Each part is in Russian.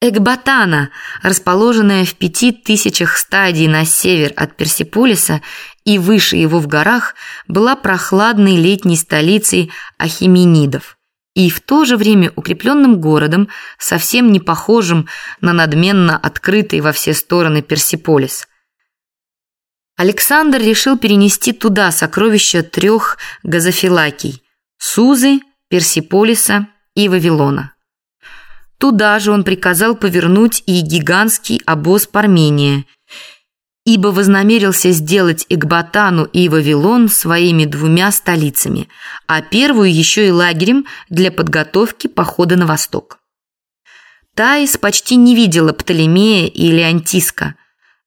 Экбатана, расположенная в пяти тысячах стадий на север от Персиполиса и выше его в горах, была прохладной летней столицей ахименидов и в то же время укрепленным городом, совсем не похожим на надменно открытый во все стороны Персиполис. Александр решил перенести туда сокровища трех газофилакий – Сузы, Персиполиса и Вавилона. Туда же он приказал повернуть и гигантский обоз Пармения, ибо вознамерился сделать Экбатану и Вавилон своими двумя столицами, а первую еще и лагерем для подготовки похода на восток. Таис почти не видела Птолемея или Антиска.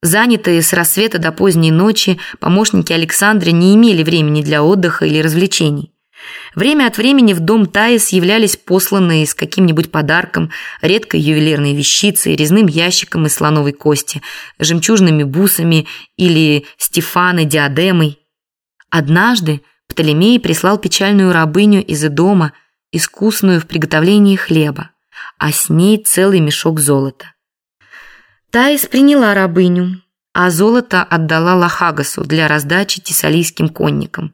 Занятые с рассвета до поздней ночи, помощники Александра не имели времени для отдыха или развлечений. Время от времени в дом Таис являлись посланные с каким-нибудь подарком, редкой ювелирной вещицей, резным ящиком из слоновой кости, жемчужными бусами или стефаной диадемой. Однажды Птолемей прислал печальную рабыню из дома, искусную в приготовлении хлеба, а с ней целый мешок золота. Таис приняла рабыню, а золото отдала Лахагасу для раздачи тессалийским конникам.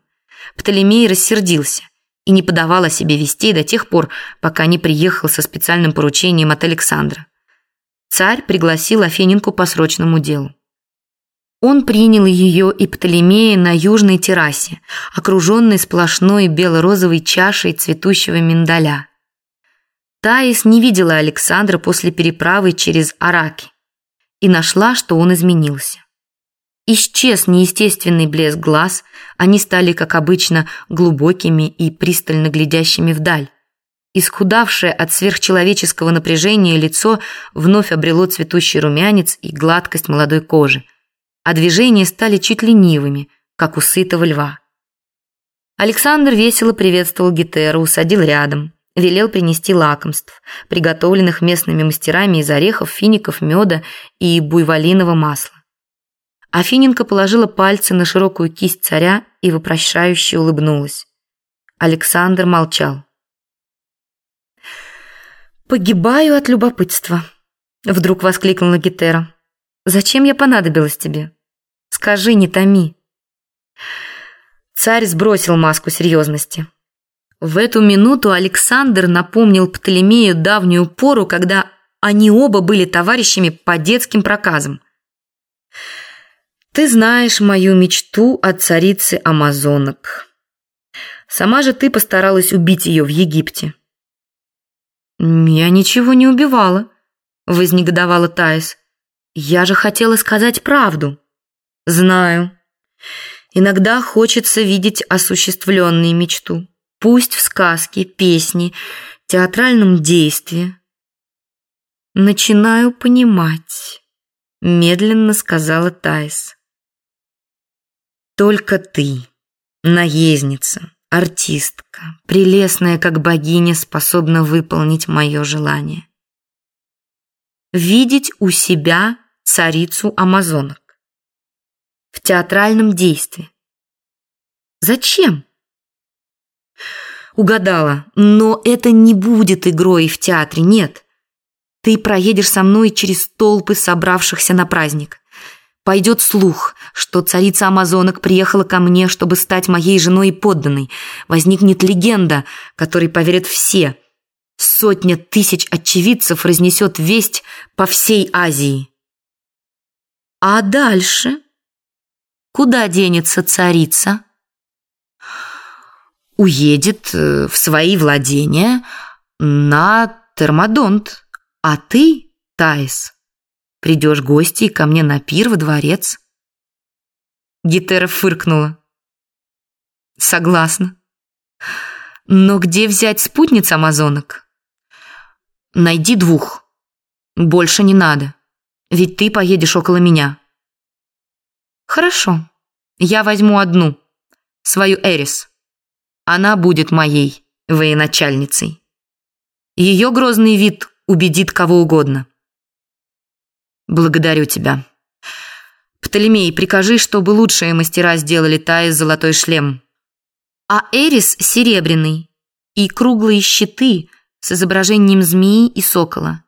Птолемей рассердился и не подавал о себе вестей до тех пор, пока не приехал со специальным поручением от Александра. Царь пригласил Афининку по срочному делу. Он принял ее и Птолемея на южной террасе, окруженной сплошной бело-розовой чашей цветущего миндаля. Таис не видела Александра после переправы через Араки и нашла, что он изменился. Исчез неестественный блеск глаз, они стали, как обычно, глубокими и пристально глядящими вдаль. Исхудавшее от сверхчеловеческого напряжения лицо вновь обрело цветущий румянец и гладкость молодой кожи, а движения стали чуть ленивыми, как у сытого льва. Александр весело приветствовал Гетеру, усадил рядом, велел принести лакомств, приготовленных местными мастерами из орехов, фиников, меда и буйволиного масла. Афиненко положила пальцы на широкую кисть царя и вопрощающе улыбнулась. Александр молчал. «Погибаю от любопытства», — вдруг воскликнула Гетера. «Зачем я понадобилась тебе? Скажи, не томи». Царь сбросил маску серьезности. В эту минуту Александр напомнил Птолемею давнюю пору, когда они оба были товарищами по детским проказам. Ты знаешь мою мечту о царице амазонок. Сама же ты постаралась убить ее в Египте. Я ничего не убивала, вознегодовала Таис. Я же хотела сказать правду. Знаю. Иногда хочется видеть осуществленную мечту. Пусть в сказке, песне, театральном действии. Начинаю понимать, медленно сказала Таис. Только ты, наездница, артистка, прелестная как богиня, способна выполнить мое желание. Видеть у себя царицу амазонок. В театральном действии. Зачем? Угадала, но это не будет игрой в театре, нет. Ты проедешь со мной через толпы собравшихся на праздник. Пойдет слух, что царица амазонок приехала ко мне, чтобы стать моей женой и подданной. Возникнет легенда, которой поверят все. Сотня тысяч очевидцев разнесет весть по всей Азии. А дальше? Куда денется царица? Уедет э, в свои владения на Термодонт. А ты, Таис, Придешь гостей ко мне на пир во дворец». Гетера фыркнула. «Согласна. Но где взять спутниц амазонок?» «Найди двух. Больше не надо. Ведь ты поедешь около меня». «Хорошо. Я возьму одну. Свою Эрис. Она будет моей военачальницей. Ее грозный вид убедит кого угодно». Благодарю тебя. Птолемей, прикажи, чтобы лучшие мастера сделали Таис золотой шлем. А Эрис серебряный и круглые щиты с изображением змеи и сокола.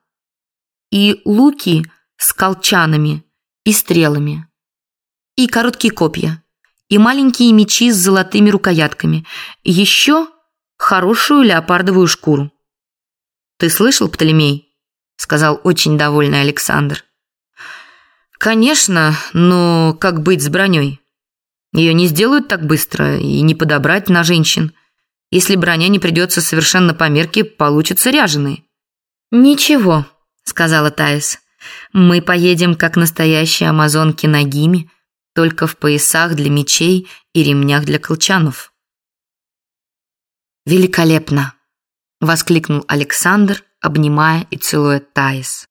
и луки с колчанами и стрелами, и короткие копья, и маленькие мечи с золотыми рукоятками, еще хорошую леопардовую шкуру. «Ты слышал, Птолемей?» – сказал очень довольный Александр. «Конечно, но как быть с броней? Ее не сделают так быстро и не подобрать на женщин. Если броня не придется совершенно по мерке, получится ряженые». «Ничего», – сказала Таис. «Мы поедем, как настоящие амазонки на Гиме, только в поясах для мечей и ремнях для колчанов». «Великолепно!» – воскликнул Александр, обнимая и целуя Таис.